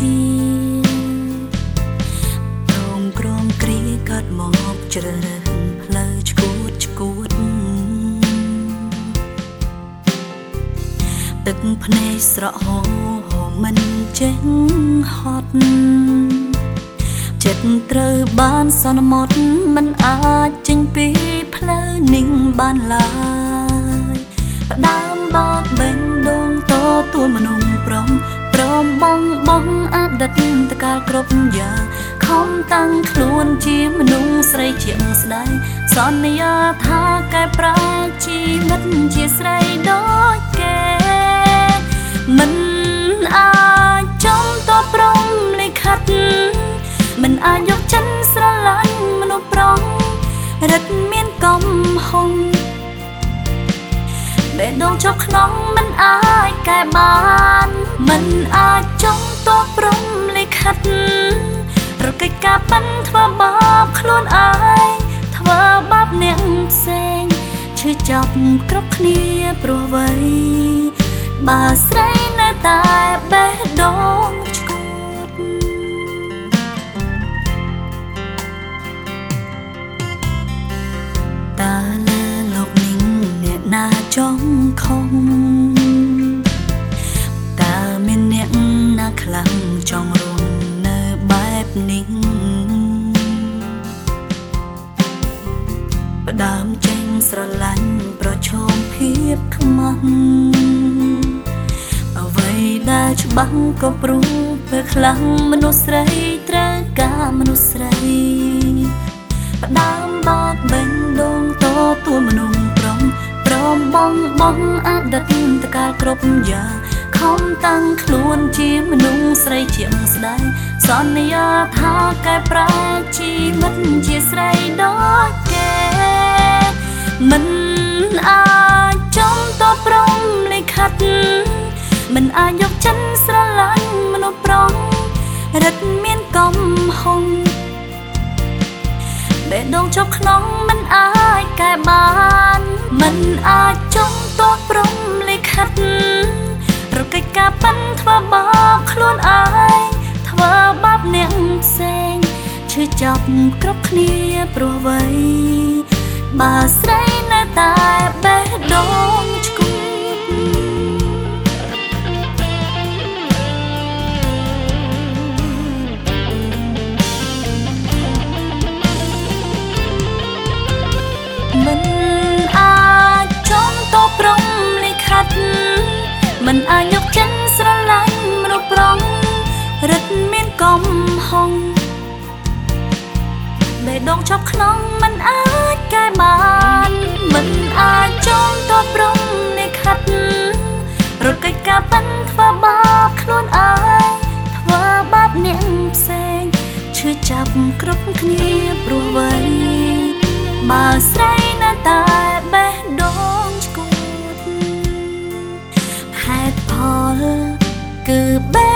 ជាព្រមក្រមគ្រាកាត់មកជ្រើរើសផ្លូវឆ្កួតឆ្កួតទឹកភ្នែកស្រក់ហូរមិនចេះហត់ចិត្តត្រូវបានសន្មត់មិនអាចចេញពីផ្លូវนิ่งបានឡើយផ្ដើមបកបេងដងតទួលមនុស្សប្រុងព្រមបងបង អតីតតកាលគ្រប់យ៉ាងខំតាំងខ្លួនជាមនុស្សស្រីជាងស្ដាយសន្យាថាកែប្រែជីវិតជាស្រីដូចគេមិនអាចចំតព្រមលិខិតមិនអាចយកចិនស្រឡាញ់មនុស្សប្រុងរឹតមានកំហុងបេះដូងជាប់ក្នុងមិនអាចកែបាន មិនអាចចង់ តព្រមលិខិតរកិច្ចការប៉ិនធ្វើបាបខ្លួនឯងធ្វើបាបអ្នកផ្សេងឈឺចាប់គ្រប់គ្នាព្រោះអ្វីបើស្រីនៅតែបេះដូងឆ្កួតតើលើលោកនេះអ្នកណាច ដើមចេញស្រឡាញ់ប្រឈមភាពខ្មាស់ដែលច្បាស់ក៏ព្រោះពេលខ្លាំងមនុស្សស្រីត្រូវការមនុស្សស្រីផ្ដើមបកបេងដងតទួលមនុស្សប្រុងព្រមបងបងអតីតតកាលគ្រប់យ៉ាងខំតាំងខ្លួនជាមនុស្សស្រីជាងស្ដាយសន្យាថាកែប្រែជីវិតជាស្រីដូចគេ មិនអាចចំតព្រមលិខិតមិនអាចយកចិនស្រឡាញ់មនុស្សប្រុងរឹតមានកំហុងបេះដូងជាប់ក្នុងមិនអាចកែបានមិនអាចចង់តព្រមលិខិតរកិច្ចការប៉ិនធ្វើបាបខ្លួនឯងធ្វើបាបអ្នកផ្សេងឈឺចាប់គ្រប់គ្នាព្រោះអ្វី បើស្រីនៅតែបេះដូងឆ្កួមិនអាចចង់តព្រមលិខិតមិនអាច គ្នាព្រោះវ័យបើស្រីនៅតែបេះដូងឆ្កួតហេតុផលគឺបេះ